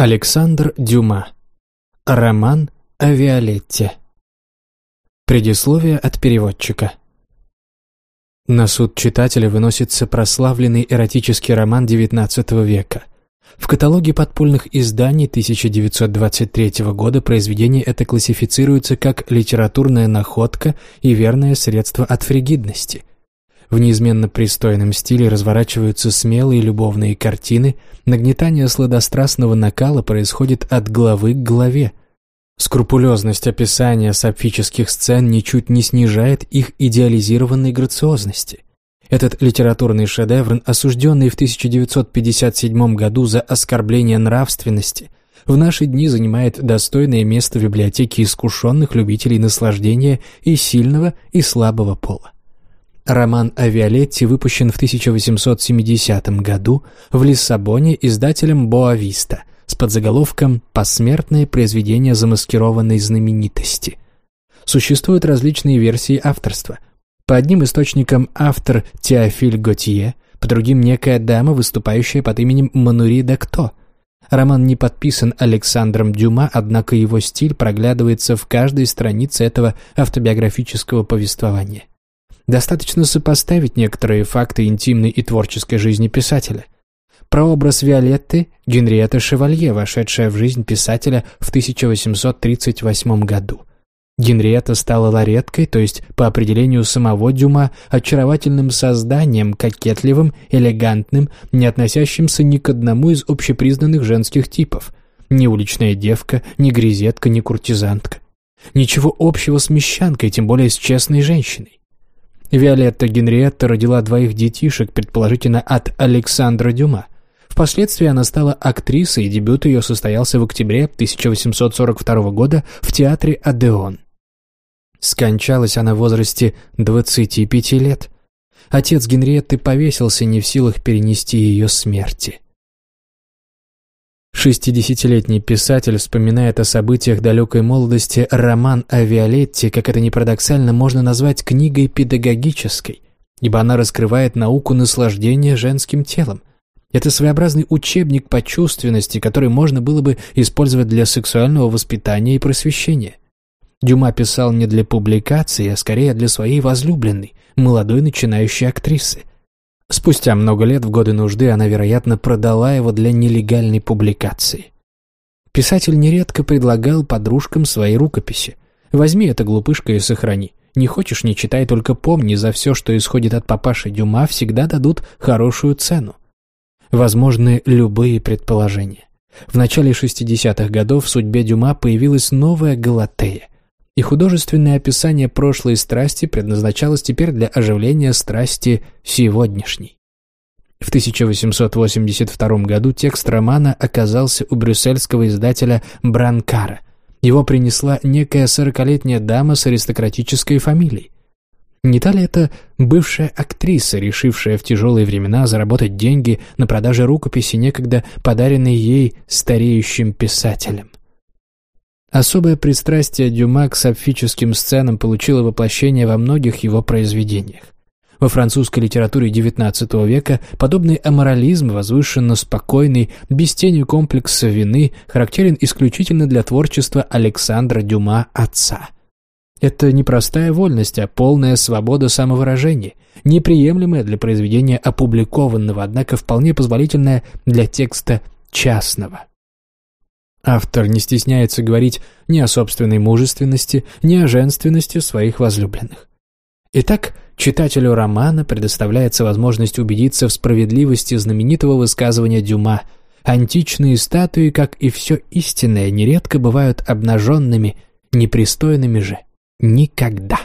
Александр Дюма. Роман о Виолетте. Предисловие от переводчика. На суд читателя выносится прославленный эротический роман XIX века. В каталоге подпольных изданий 1923 года произведение это классифицируется как литературная находка и верное средство от фригидности. В неизменно пристойном стиле разворачиваются смелые любовные картины, нагнетание сладострастного накала происходит от главы к главе. Скрупулезность описания сапфических сцен ничуть не снижает их идеализированной грациозности. Этот литературный шедевр, осужденный в 1957 году за оскорбление нравственности, в наши дни занимает достойное место в библиотеке искушенных любителей наслаждения и сильного, и слабого пола. Роман о Виолетте выпущен в 1870 году в Лиссабоне издателем Боависта с подзаголовком «Посмертное произведение замаскированной знаменитости». Существуют различные версии авторства. По одним источникам автор Теофиль Готье, по другим некая дама, выступающая под именем Манури Дакто. Роман не подписан Александром Дюма, однако его стиль проглядывается в каждой странице этого автобиографического повествования. Достаточно сопоставить некоторые факты интимной и творческой жизни писателя. Прообраз Виолетты – Генриетта Шевалье, вошедшая в жизнь писателя в 1838 году. Генриетта стала лареткой, то есть, по определению самого Дюма, очаровательным созданием, кокетливым, элегантным, не относящимся ни к одному из общепризнанных женских типов. Ни уличная девка, ни грезетка, ни куртизантка. Ничего общего с мещанкой, тем более с честной женщиной. Виолетта Генриетта родила двоих детишек, предположительно от Александра Дюма. Впоследствии она стала актрисой, и дебют ее состоялся в октябре 1842 года в театре «Адеон». Скончалась она в возрасте 25 лет. Отец Генриетты повесился не в силах перенести ее смерти. Шестидесятилетний писатель вспоминает о событиях далекой молодости роман о Виолетте, как это ни парадоксально, можно назвать книгой педагогической, ибо она раскрывает науку наслаждения женским телом. Это своеобразный учебник по чувственности, который можно было бы использовать для сексуального воспитания и просвещения. Дюма писал не для публикации, а скорее для своей возлюбленной, молодой начинающей актрисы. Спустя много лет, в годы нужды, она, вероятно, продала его для нелегальной публикации. Писатель нередко предлагал подружкам свои рукописи. «Возьми это, глупышка, и сохрани. Не хочешь, не читай, только помни, за все, что исходит от папаши Дюма, всегда дадут хорошую цену». Возможны любые предположения. В начале 60-х годов в судьбе Дюма появилась новая Галатея – и художественное описание прошлой страсти предназначалось теперь для оживления страсти сегодняшней. В 1882 году текст романа оказался у брюссельского издателя Бранкара. Его принесла некая сорокалетняя дама с аристократической фамилией. Не та ли это бывшая актриса, решившая в тяжелые времена заработать деньги на продаже рукописи, некогда подаренной ей стареющим писателем? Особое пристрастие Дюма к сапфическим сценам получило воплощение во многих его произведениях. Во французской литературе XIX века подобный аморализм, возвышенно спокойный, без тени комплекса вины, характерен исключительно для творчества Александра Дюма отца. Это не простая вольность, а полная свобода самовыражения, неприемлемая для произведения опубликованного, однако вполне позволительная для текста частного. Автор не стесняется говорить ни о собственной мужественности, ни о женственности своих возлюбленных. Итак, читателю романа предоставляется возможность убедиться в справедливости знаменитого высказывания Дюма «Античные статуи, как и все истинное, нередко бывают обнаженными, непристойными же никогда».